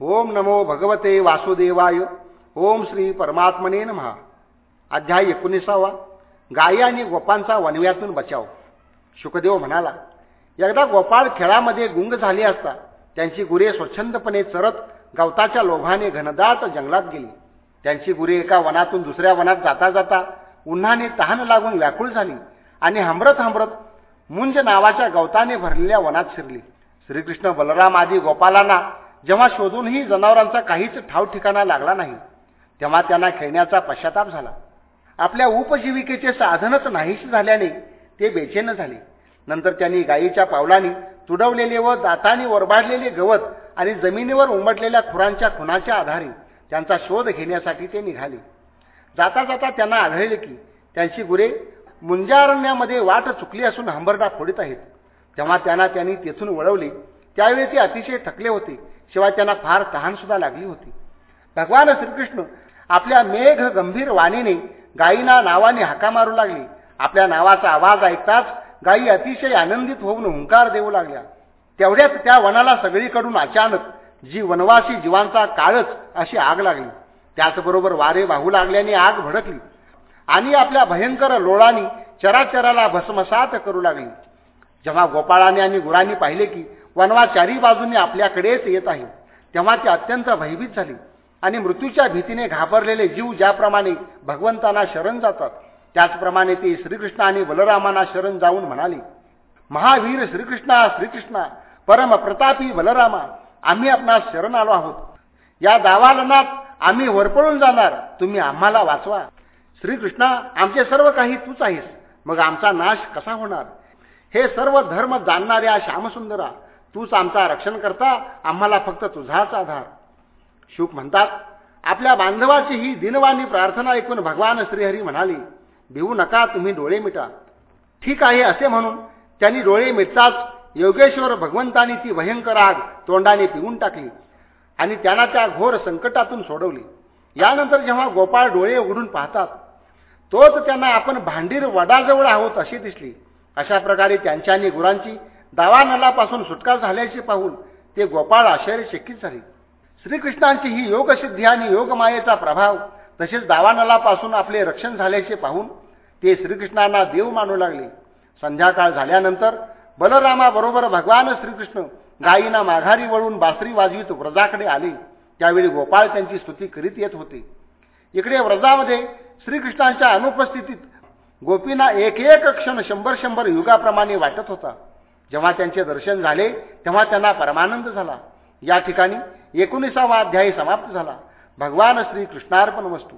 ओम नमो भगवते वासुदेवाय. ओम श्री परमात्मने महा अध्याय एकोणीसावा. गायी आणि गोपांचा वनव्यातून बचाव. शुकदेव म्हणाला एकदा गोपाळ खेळामध्ये गुंग झाले असता त्यांची गुरे स्वच्छंदपणे चरत गवताच्या लोभाने घनदाट जंगलात गेली. त्यांची गुरे एका वनातून दुसऱ्या वनात जाता जाता उन्हाने तहान लागून व्याकुळ झाली आणि हंबरत हंबरत मुंज नावाच्या गवताने भरलेल्या वनात शिरली. श्रीकृष्ण बलराम आदी गोपालांना जेव्हा शोधूनही जनावरांचा काहीच ठाव ठिकाणा लागला नाही तेव्हा त्यांना खेळण्याचा पश्चाताप झाला. आपल्या उपजीविकेचे साधनच नाहीश झाल्याने ते बेचैन झाले. नंतर त्यांनी गायीच्या पावलांनी तुडवलेले व दाताने ओरबाडलेले गवत आणि जमिनीवर उमटलेल्या खुरांच्या खुनाच्या आधारे त्यांचा शोध घेण्यासाठी ते निघाले. जाता जाता त्यांना आढळले की त्यांची गुरे मुंजारण्यामध्ये वाट चुकली असून हंबरडा फोडीत आहेत. तेव्हा त्यांना त्यांनी तेथून वळवले त्यावेळी ते अतिशय थकले होते. शिवाय त्यांना फार तहानसुद्धा लागली होती. भगवान श्रीकृष्ण आपल्या मेघ गंभीर वाणीने गायीना नावाने हाका मारू लागली. आपल्या नावाचा आवाज ऐकताच गायी अतिशय आनंदित होऊन हुंकार देऊ लागल्या. तेवढ्याच त्या वनाला सगळीकडून अचानक जी वनवासी जीवांचा काळच अशी आग लागली. त्याचबरोबर वारे वाहू लागल्याने आग भडकली आणि आपल्या भयंकर लोळानी चराचराला भस्मसात करू लागली. जेव्हा गोपाळाने आणि गुरांनी पाहिले की वनवा चारी बाजूने आपल्याकडेच येत आहे. तेव्हा ती अत्यंत भयभीत झाली आणि मृत्यूच्या भीतीने घाबरलेले जीव ज्याप्रमाणे भगवंतांना शरण जातात त्याचप्रमाणे ते श्रीकृष्ण आणि बलरामांना शरण जाऊन म्हणाले महावीर श्रीकृष्णा श्रीकृष्णा परम प्रतापी बलरामा आम्ही आपणास शरण आलो आहोत. या दावालनात आम्ही वरपळून जाणार तुम्ही आम्हाला वाचवा. श्रीकृष्णा आमचे सर्व काही तूच आहेस. मग आमचा नाश कसा होणार? हे सर्व धर्म जाणणाऱ्या श्यामसुंदरा तूच आमचा रक्षण करता आम्हाला फक्त तुझाच आधार. शुक म्हणतात आपल्या बांधवाची ही दिनवाणी प्रार्थना ऐकून भगवान श्रीहरी म्हणाली भिवू नका तुम्ही डोळे मिटा. ठीक आहे असे म्हणून त्यांनी डोळे मिटताच योगेश्वर भगवंतानी ती भयंकर आग तोंडाने पिऊन टाकली आणि त्यांना त्या घोर संकटातून सोडवली. यानंतर जेव्हा गोपाळ डोळे उघडून पाहतात तोच त्यांना आपण भांडीर वडाजवळ आहोत अशी दिसली. अशा प्रकारे त्यांच्या आणि गुरांची दावानलापासून सुटका झाल्याचे पाहून ते गोपाळ आश्चर्यचकित झाले. श्रीकृष्णांची ही योगसिद्धी आणि योगमायेचा प्रभाव तसेच दावानलापासून आपले रक्षण झाल्याचे पाहून ते श्रीकृष्णांना देव मानू लागले. संध्याकाळ झाल्यानंतर बलरामाबरोबर भगवान श्रीकृष्ण गायीना माघारी वळून बासरी वाजवीत व्रजाकडे आले. त्यावेळी गोपाळ त्यांची स्तुती करीत येत होते. इकडे व्रजामध्ये श्रीकृष्णांच्या अनुपस्थितीत गोपींना एक एक क्षण शंभर शंभर युगाप्रमाणे वाटत होता. जेव्हा त्यांचे दर्शन झाले तेव्हा त्यांना परमानंद झाला. या ठिकाणी एकोणीसावा अध्यायी समाप्त झाला. भगवान श्री कृष्णार्पण वस्तू